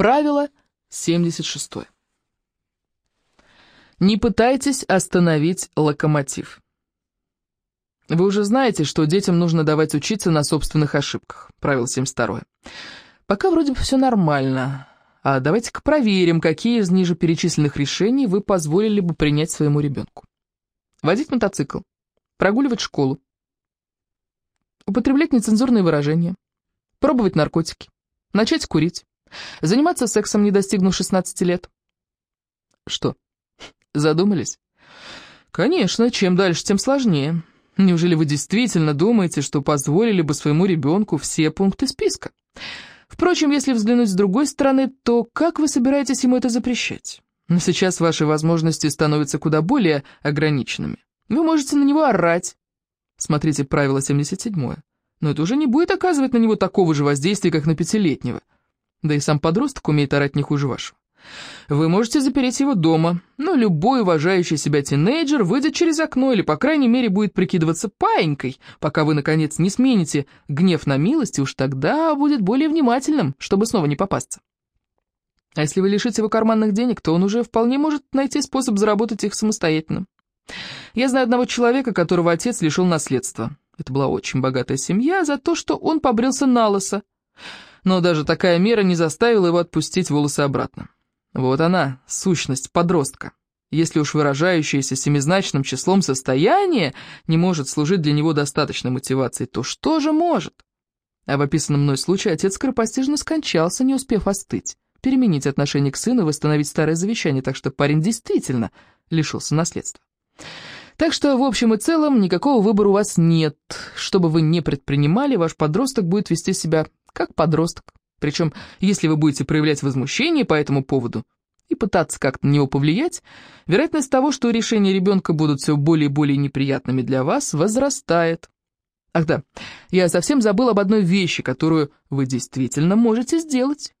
Правило 76. Не пытайтесь остановить локомотив. Вы уже знаете, что детям нужно давать учиться на собственных ошибках. Правило 72. Пока вроде бы все нормально. А давайте-ка проверим, какие из ниже перечисленных решений вы позволили бы принять своему ребенку. Водить мотоцикл, прогуливать школу, употреблять нецензурные выражения, пробовать наркотики, начать курить, заниматься сексом, не достигнув 16 лет. Что, задумались? Конечно, чем дальше, тем сложнее. Неужели вы действительно думаете, что позволили бы своему ребенку все пункты списка? Впрочем, если взглянуть с другой стороны, то как вы собираетесь ему это запрещать? Сейчас ваши возможности становятся куда более ограниченными. Вы можете на него орать. Смотрите правило 77. Но это уже не будет оказывать на него такого же воздействия, как на пятилетнего. Да и сам подросток умеет орать не хуже вашего. Вы можете запереть его дома, но любой уважающий себя тинейджер выйдет через окно или, по крайней мере, будет прикидываться паинькой, пока вы, наконец, не смените гнев на милость, и уж тогда будет более внимательным, чтобы снова не попасться. А если вы лишите его карманных денег, то он уже вполне может найти способ заработать их самостоятельно. Я знаю одного человека, которого отец лишил наследства. Это была очень богатая семья за то, что он побрился на лысо. Но даже такая мера не заставила его отпустить волосы обратно. Вот она, сущность подростка. Если уж выражающееся семизначным числом состояние не может служить для него достаточной мотивацией, то что же может? А в описанном мной случае отец скоропостижно скончался, не успев остыть, переменить отношение к сыну и восстановить старое завещание, так что парень действительно лишился наследства. Так что, в общем и целом, никакого выбора у вас нет. Что бы вы ни предпринимали, ваш подросток будет вести себя как подросток. Причем, если вы будете проявлять возмущение по этому поводу и пытаться как-то на него повлиять, вероятность того, что решения ребенка будут все более и более неприятными для вас, возрастает. Ах да, я совсем забыл об одной вещи, которую вы действительно можете сделать.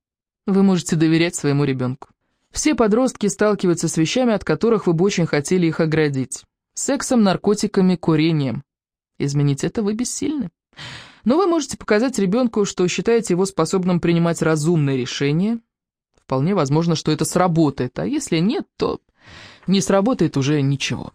Вы можете доверять своему ребенку. Все подростки сталкиваются с вещами, от которых вы бы очень хотели их оградить. Сексом, наркотиками, курением. Изменить это вы бессильны. Но вы можете показать ребенку, что считаете его способным принимать разумные решения. Вполне возможно, что это сработает, а если нет, то не сработает уже ничего.